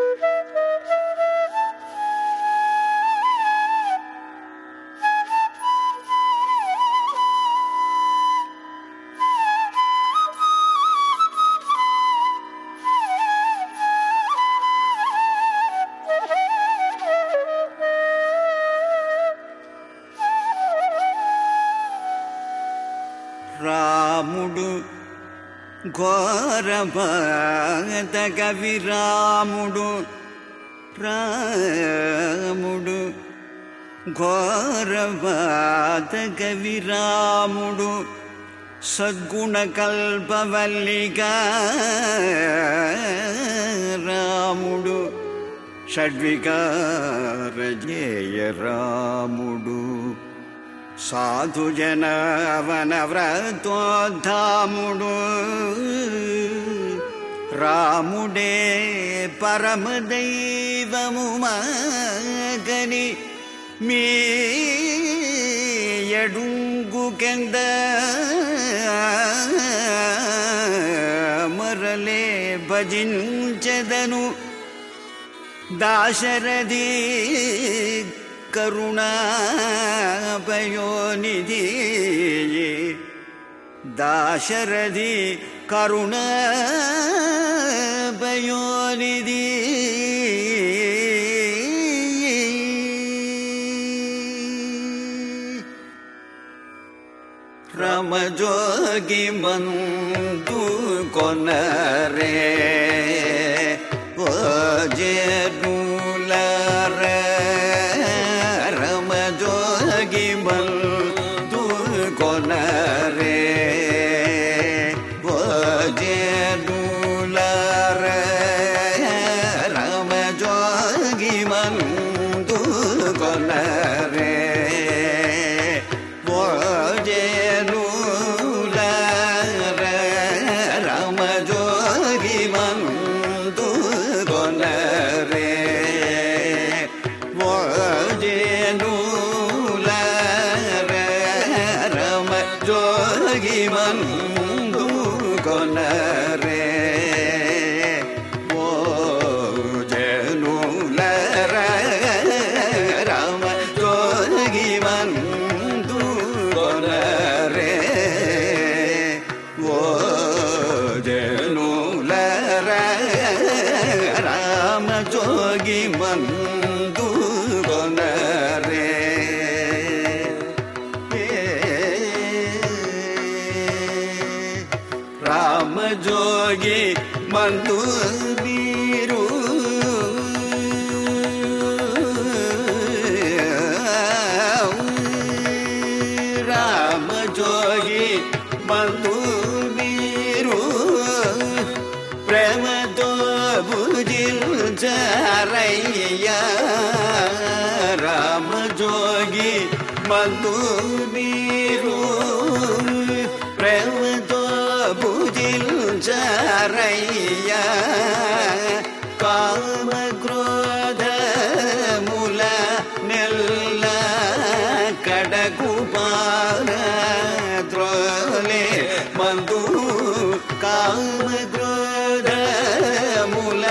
Woo-hoo! ఘోరపాదకవిరాముడు రాముడు ఘోరపాదకవిరాముడు సద్గుణకల్పవల్లిక రాముడు షడ్వికారజేయ రాముడు సాధుజనవనవ్రతోద్ధాముడు రాముడే పరమదైవము మగని మీ ఎడుంగు కింద మరలే భజించదను దాశరథి करुणाभयोनिधि दाशरथि करुणाभयोनिधि रमजोगी बंधु कोनरे ओ जेनु ぎまんどこな ಹೋಗಿ ಬಂದು ಬೀರು ರಾಮ ಜೋಗಿ ಬಂದು ಬೀರು ಪ್ರೇಮ ಬುಜಿಲ್ ಜರಯ್ಯ ರಾಮ ಜೋಗಿ ಬಂದು ಬೀರು கஞ்சறைய காம குரோத முல நெல்ல கடகுபார துரோலே மந்து காம குரோத முல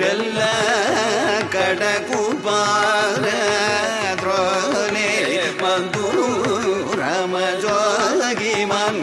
நெல்ல கடகுபார துரோலே மந்து ரமஜோகி மன்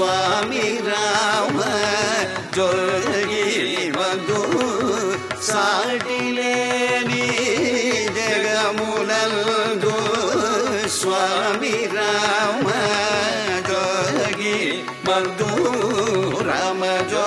स्वामी राम जोगी बंधु साटिलेनी जगमुलंदु स्वामी राम जोगी बंधु राम जो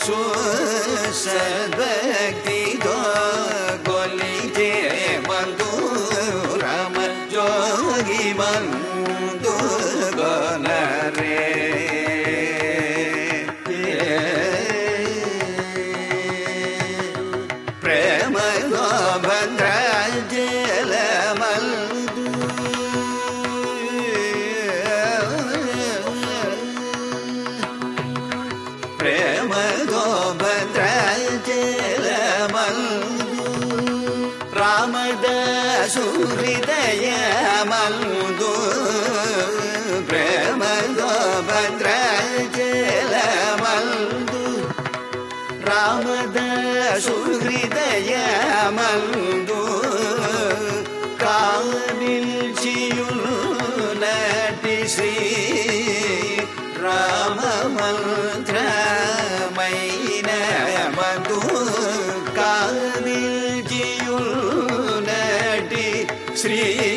全身白。సుహృద సుహృదయ భద్ర జలమందు రామద సుహృదయ మందు నటి శ్రీ రామ మంత్రమైన మధు కావిల్ श्री